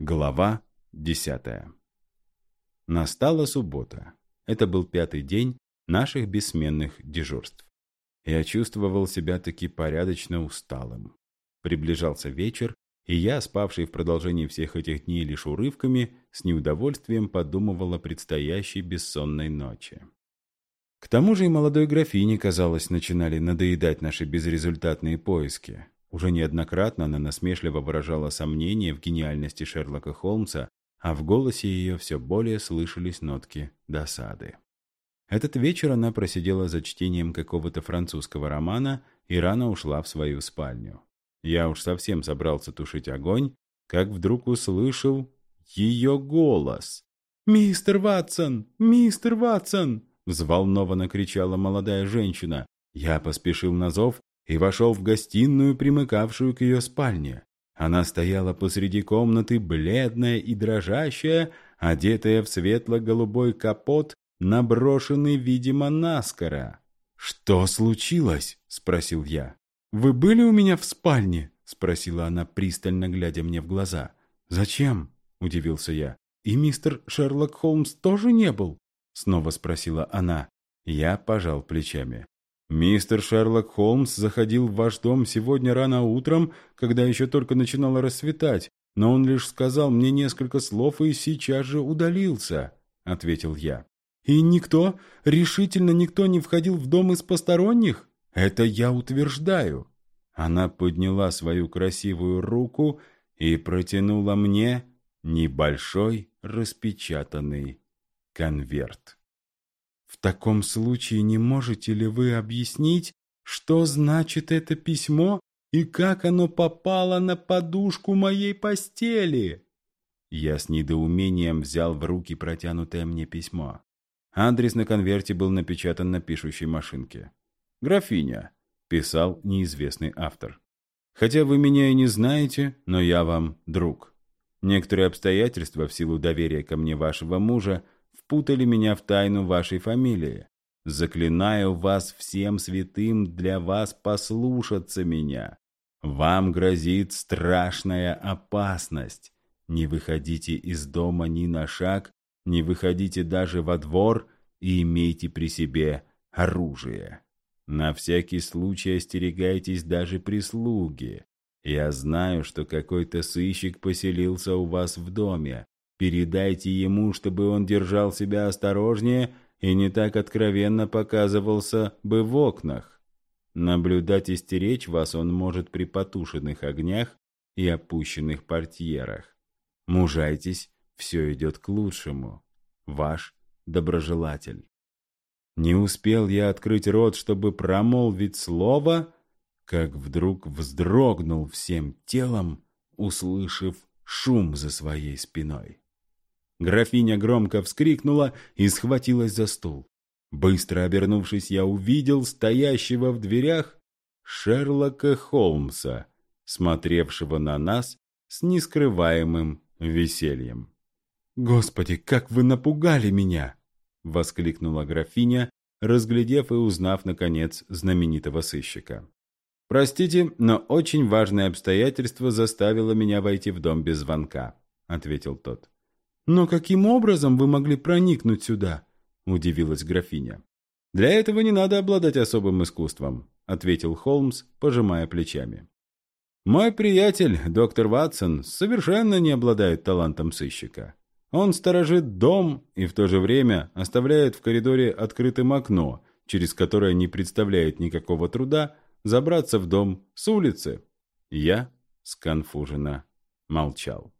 Глава десятая. Настала суббота. Это был пятый день наших бессменных дежурств. Я чувствовал себя таки порядочно усталым. Приближался вечер, и я, спавший в продолжении всех этих дней лишь урывками, с неудовольствием подумывал о предстоящей бессонной ночи. К тому же и молодой графине, казалось, начинали надоедать наши безрезультатные поиски. Уже неоднократно она насмешливо выражала сомнения в гениальности Шерлока Холмса, а в голосе ее все более слышались нотки досады. Этот вечер она просидела за чтением какого-то французского романа и рано ушла в свою спальню. Я уж совсем собрался тушить огонь, как вдруг услышал ее голос. «Мистер Ватсон! Мистер Ватсон!» взволнованно кричала молодая женщина. Я поспешил на зов и вошел в гостиную, примыкавшую к ее спальне. Она стояла посреди комнаты, бледная и дрожащая, одетая в светло-голубой капот, наброшенный, видимо, наскоро. «Что случилось?» – спросил я. «Вы были у меня в спальне?» – спросила она, пристально глядя мне в глаза. «Зачем?» – удивился я. «И мистер Шерлок Холмс тоже не был?» – снова спросила она. Я пожал плечами. Мистер Шерлок Холмс заходил в ваш дом сегодня рано утром, когда еще только начинало рассветать, но он лишь сказал мне несколько слов и сейчас же удалился», — ответил я. «И никто, решительно никто не входил в дом из посторонних? Это я утверждаю». Она подняла свою красивую руку и протянула мне небольшой распечатанный конверт. В таком случае не можете ли вы объяснить, что значит это письмо и как оно попало на подушку моей постели?» Я с недоумением взял в руки протянутое мне письмо. Адрес на конверте был напечатан на пишущей машинке. «Графиня», — писал неизвестный автор. «Хотя вы меня и не знаете, но я вам друг. Некоторые обстоятельства в силу доверия ко мне вашего мужа — впутали меня в тайну вашей фамилии. Заклинаю вас всем святым для вас послушаться меня. Вам грозит страшная опасность. Не выходите из дома ни на шаг, не выходите даже во двор и имейте при себе оружие. На всякий случай остерегайтесь даже прислуги. Я знаю, что какой-то сыщик поселился у вас в доме, Передайте ему, чтобы он держал себя осторожнее и не так откровенно показывался бы в окнах. Наблюдать и стеречь вас он может при потушенных огнях и опущенных портьерах. Мужайтесь, все идет к лучшему. Ваш доброжелатель. Не успел я открыть рот, чтобы промолвить слово, как вдруг вздрогнул всем телом, услышав шум за своей спиной. Графиня громко вскрикнула и схватилась за стул. Быстро обернувшись, я увидел стоящего в дверях Шерлока Холмса, смотревшего на нас с нескрываемым весельем. «Господи, как вы напугали меня!» — воскликнула графиня, разглядев и узнав, наконец, знаменитого сыщика. «Простите, но очень важное обстоятельство заставило меня войти в дом без звонка», — ответил тот. «Но каким образом вы могли проникнуть сюда?» – удивилась графиня. «Для этого не надо обладать особым искусством», – ответил Холмс, пожимая плечами. «Мой приятель, доктор Ватсон, совершенно не обладает талантом сыщика. Он сторожит дом и в то же время оставляет в коридоре открытым окно, через которое не представляет никакого труда забраться в дом с улицы». Я сконфуженно молчал.